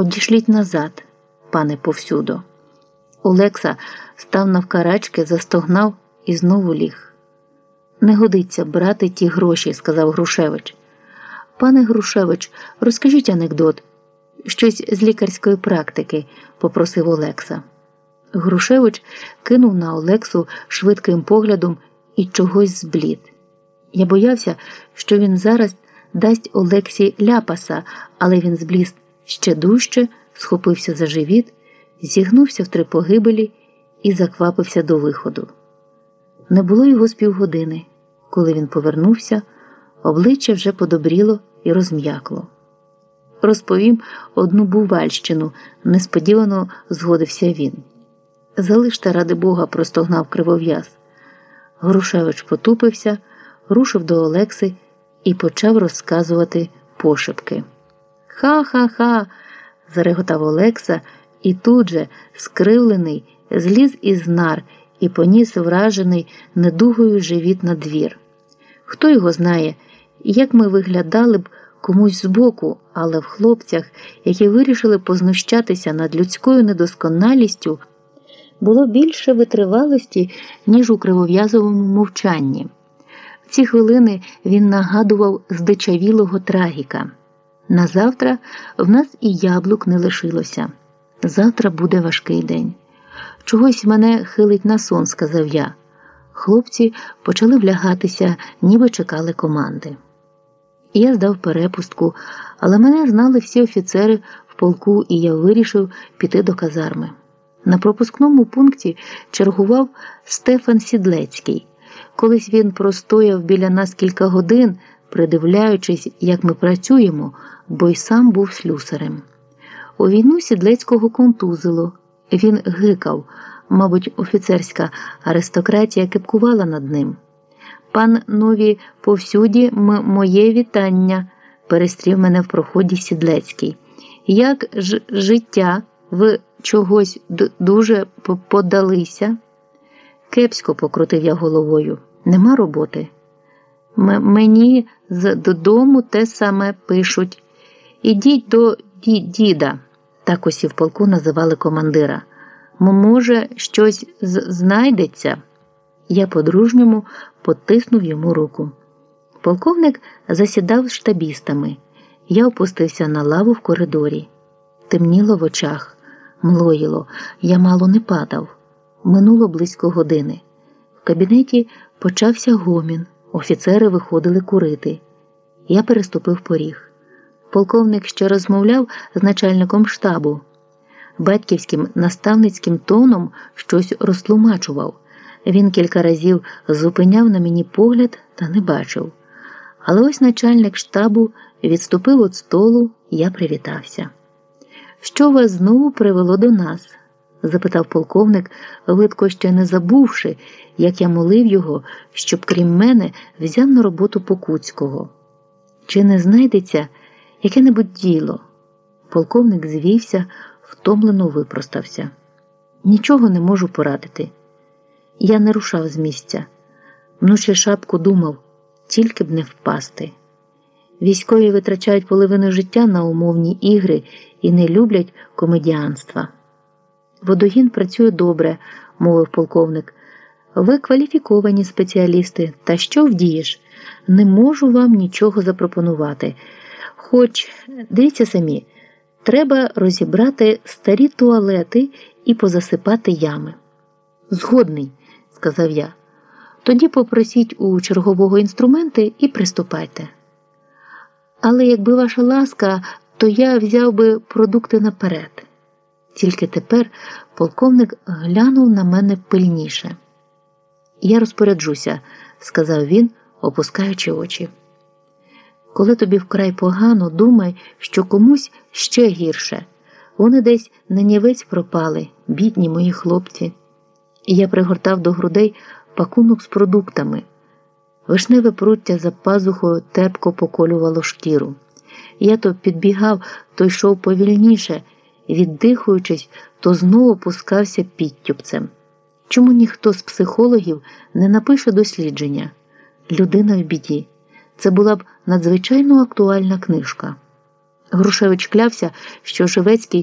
Одішліть назад, пане повсюдо. Олекса став навкарачки, застогнав і знову ліг. Не годиться брати ті гроші, сказав Грушевич. Пане Грушевич, розкажіть анекдот, щось з лікарської практики, попросив Олекса. Грушевич кинув на Олексу швидким поглядом і чогось зблід. Я боявся, що він зараз дасть Олексі ляпаса, але він збліз ще дужче, схопився за живіт, зігнувся в три погибелі і заквапився до виходу. Не було його з півгодини. Коли він повернувся, обличчя вже подобріло і розм'якло. Розповім одну бувальщину, несподівано згодився він. Залиште, ради Бога, простогнав кривов'яз. Грушевич потупився, рушив до Олекси і почав розказувати пошепки. Ха-ха-ха. зареготав Олекса і тут же, скривлений, зліз із нар і поніс вражений недугою живіт на двір. Хто його знає, як ми виглядали б комусь збоку, але в хлопцях, які вирішили познущатися над людською недосконалістю, було більше витривалості, ніж у кривов'язовому мовчанні. В ці хвилини він нагадував здичавілого трагіка. Назавтра в нас і яблук не лишилося. Завтра буде важкий день. Чогось мене хилить на сон, сказав я. Хлопці почали влягатися, ніби чекали команди. Я здав перепустку, але мене знали всі офіцери в полку, і я вирішив піти до казарми. На пропускному пункті чергував Стефан Сідлецький. Колись він простояв біля нас кілька годин, придивляючись, як ми працюємо, бо й сам був слюсарем. У війну Сідлецького контузило. Він гикав, мабуть, офіцерська аристократія кипкувала над ним. Пан нові повсюді моє вітання, перестрів мене в проході Сідлецький. Як ж життя ви чогось дуже подалися? Кепсько покрутив я головою. Нема роботи. Мені з додому те саме пишуть. Ідіть до ді діда, так усі в полку називали командира. Може, щось знайдеться? Я по-дружньому потиснув йому руку. Полковник засідав з штабістами. Я опустився на лаву в коридорі. Темніло в очах, млоїло, я мало не падав. Минуло близько години. В кабінеті почався гомін, офіцери виходили курити. Я переступив поріг. Полковник ще розмовляв з начальником штабу. Батьківським наставницьким тоном щось розтлумачував. Він кілька разів зупиняв на мені погляд та не бачив. Але ось начальник штабу відступив від столу, я привітався. Що вас знову привело до нас? Запитав полковник, видко ще не забувши, як я молив його, щоб крім мене взяв на роботу Покуцького. Чи не знайдеться яке-небудь діло? Полковник звівся, втомлено випростався. Нічого не можу порадити. Я не рушав з місця. Мнучи шапку думав, тільки б не впасти. Військові витрачають половину життя на умовні ігри і не люблять комедіанства. Водогін працює добре, мовив полковник. Ви кваліфіковані спеціалісти, та що вдієш? Не можу вам нічого запропонувати. Хоч, дивіться самі, треба розібрати старі туалети і позасипати ями. Згодний, сказав я. Тоді попросіть у чергового інструменти і приступайте. Але якби ваша ласка, то я взяв би продукти наперед. Тільки тепер полковник глянув на мене пильніше. Я розпоряджуся, сказав він, опускаючи очі. Коли тобі вкрай погано, думай, що комусь ще гірше. Вони десь на нівець пропали, бідні мої хлопці. І я пригортав до грудей пакунок з продуктами. Вишневе пруття за пазухою тепко поколювало шкіру. Я то підбігав, то йшов повільніше, віддихуючись, то знову пускався підтюпцем. Чому ніхто з психологів не напише дослідження? Людина в біді. Це була б надзвичайно актуальна книжка. Грушевич клявся, що Живецький